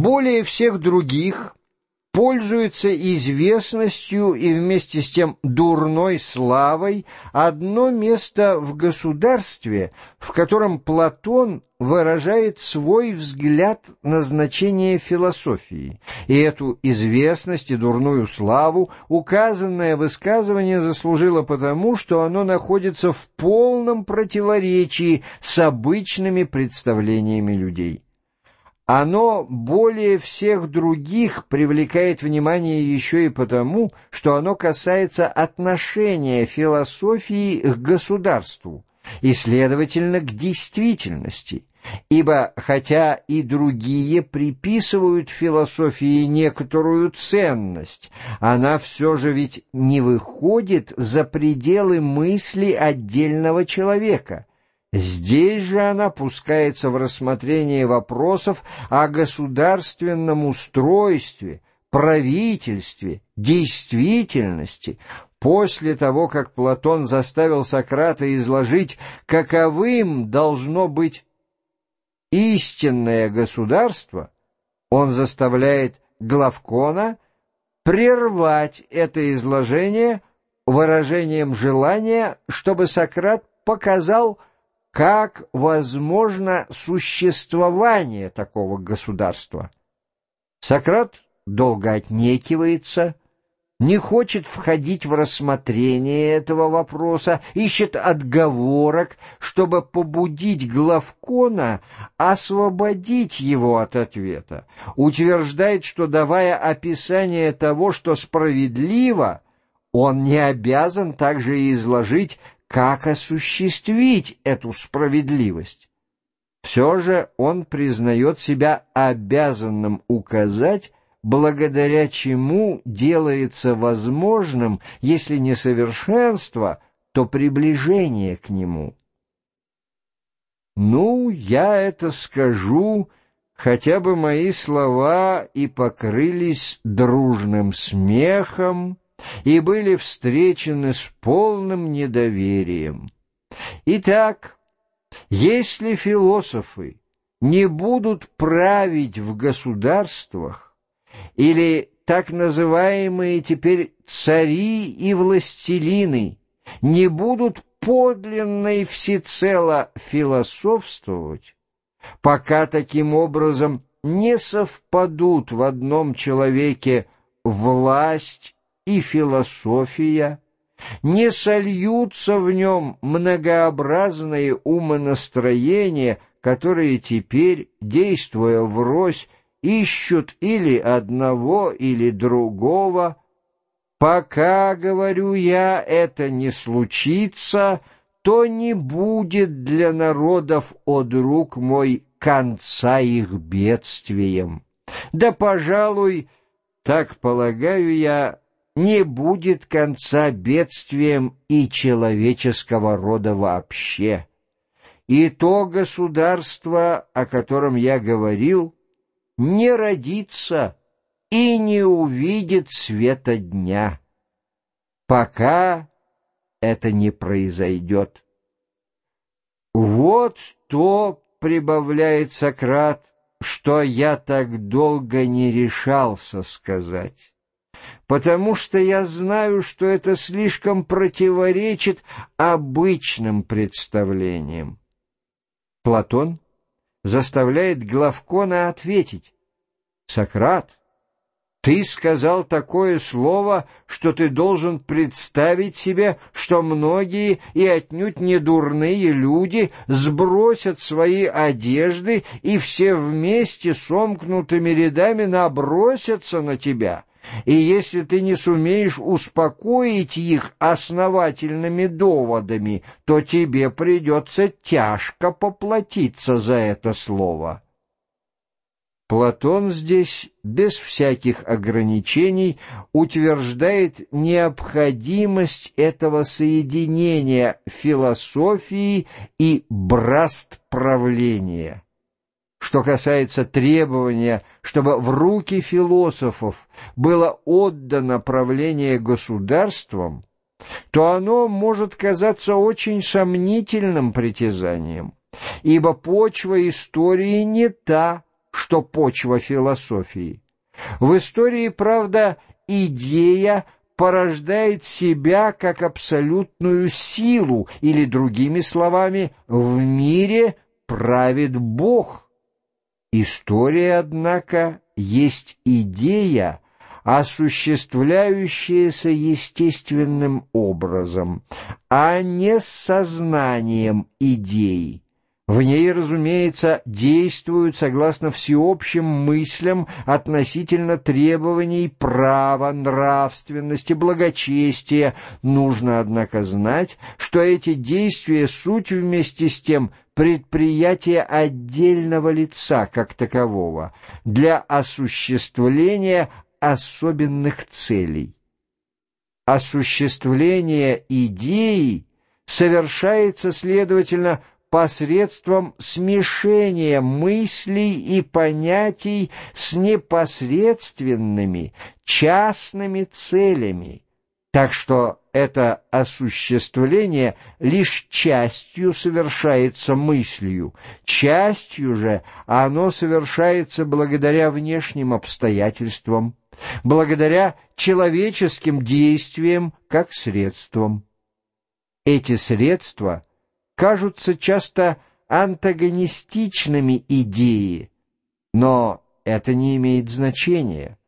более всех других пользуется известностью и вместе с тем дурной славой одно место в государстве, в котором Платон выражает свой взгляд на значение философии. И эту известность и дурную славу указанное высказывание заслужило потому, что оно находится в полном противоречии с обычными представлениями людей. Оно более всех других привлекает внимание еще и потому, что оно касается отношения философии к государству и, следовательно, к действительности. Ибо, хотя и другие приписывают философии некоторую ценность, она все же ведь не выходит за пределы мысли отдельного человека – Здесь же она пускается в рассмотрение вопросов о государственном устройстве, правительстве, действительности, после того, как Платон заставил Сократа изложить, каковым должно быть истинное государство, он заставляет Главкона прервать это изложение выражением желания, чтобы Сократ показал, как возможно существование такого государства. Сократ долго отнекивается, не хочет входить в рассмотрение этого вопроса, ищет отговорок, чтобы побудить Главкона освободить его от ответа, утверждает, что, давая описание того, что справедливо, он не обязан также изложить, как осуществить эту справедливость. Все же он признает себя обязанным указать, благодаря чему делается возможным, если не совершенство, то приближение к нему. Ну, я это скажу, хотя бы мои слова и покрылись дружным смехом, и были встречены с полным недоверием. Итак, если философы не будут править в государствах, или так называемые теперь цари и властелины не будут подлинно и всецело философствовать, пока таким образом не совпадут в одном человеке власть и философия, не сольются в нем многообразные умонастроения, которые теперь, действуя врозь, ищут или одного, или другого. Пока, говорю я, это не случится, то не будет для народов, о друг мой, конца их бедствием. Да, пожалуй, так полагаю я, не будет конца бедствиям и человеческого рода вообще. И то государство, о котором я говорил, не родится и не увидит света дня, пока это не произойдет. Вот то, прибавляет Сократ, что я так долго не решался сказать потому что я знаю, что это слишком противоречит обычным представлениям. Платон заставляет Главкона ответить. «Сократ, ты сказал такое слово, что ты должен представить себе, что многие и отнюдь не дурные люди сбросят свои одежды и все вместе сомкнутыми рядами набросятся на тебя» и если ты не сумеешь успокоить их основательными доводами, то тебе придется тяжко поплатиться за это слово. Платон здесь без всяких ограничений утверждает необходимость этого соединения философии и браст правления. Что касается требования, чтобы в руки философов было отдано правление государством, то оно может казаться очень сомнительным притязанием, ибо почва истории не та, что почва философии. В истории, правда, идея порождает себя как абсолютную силу, или, другими словами, в мире правит Бог. История, однако, есть идея, осуществляющаяся естественным образом, а не с сознанием идей. В ней, разумеется, действуют согласно всеобщим мыслям относительно требований права, нравственности, благочестия. Нужно, однако, знать, что эти действия — суть вместе с тем предприятия отдельного лица как такового для осуществления особенных целей. Осуществление идеи совершается, следовательно, посредством смешения мыслей и понятий с непосредственными частными целями, так что это осуществление лишь частью совершается мыслью, частью же оно совершается благодаря внешним обстоятельствам, благодаря человеческим действиям как средствам. Эти средства — кажутся часто антагонистичными идеи, но это не имеет значения.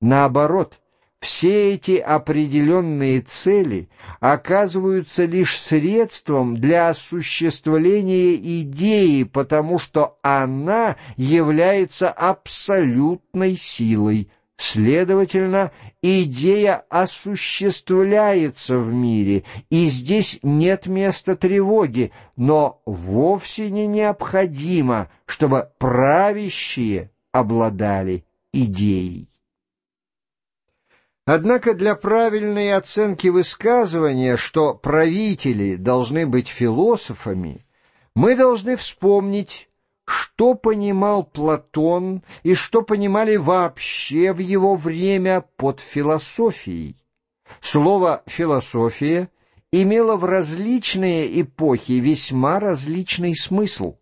Наоборот, все эти определенные цели оказываются лишь средством для осуществления идеи, потому что она является абсолютной силой, Следовательно, идея осуществляется в мире, и здесь нет места тревоги, но вовсе не необходимо, чтобы правящие обладали идеей. Однако для правильной оценки высказывания, что правители должны быть философами, мы должны вспомнить что понимал Платон и что понимали вообще в его время под философией. Слово «философия» имело в различные эпохи весьма различный смысл.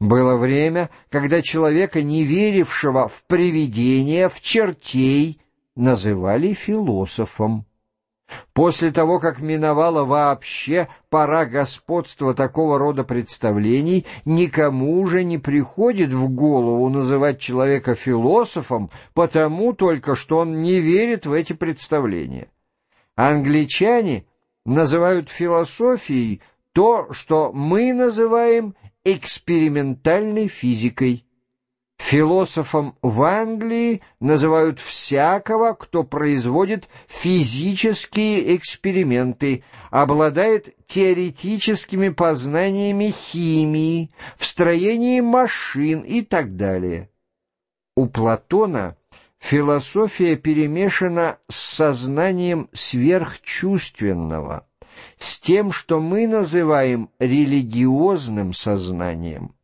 Было время, когда человека, не верившего в привидения, в чертей, называли философом. После того, как миновала вообще пора господства такого рода представлений, никому уже не приходит в голову называть человека философом, потому только что он не верит в эти представления. Англичане называют философией то, что мы называем экспериментальной физикой. Философом в Англии называют всякого, кто производит физические эксперименты, обладает теоретическими познаниями химии, в строении машин и так далее. У Платона философия перемешана с сознанием сверхчувственного, с тем, что мы называем религиозным сознанием.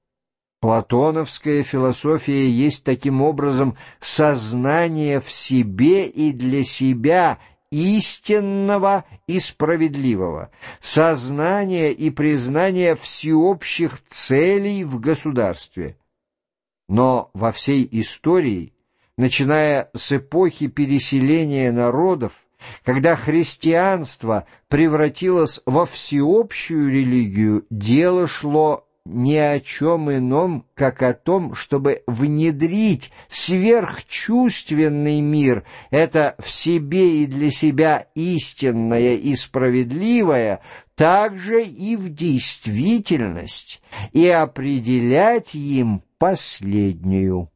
Платоновская философия есть таким образом сознание в себе и для себя истинного и справедливого, сознание и признание всеобщих целей в государстве. Но во всей истории, начиная с эпохи переселения народов, когда христианство превратилось во всеобщую религию, дело шло ни о чем ином, как о том, чтобы внедрить сверхчувственный мир, это в себе и для себя истинное и справедливое, также и в действительность, и определять им последнюю.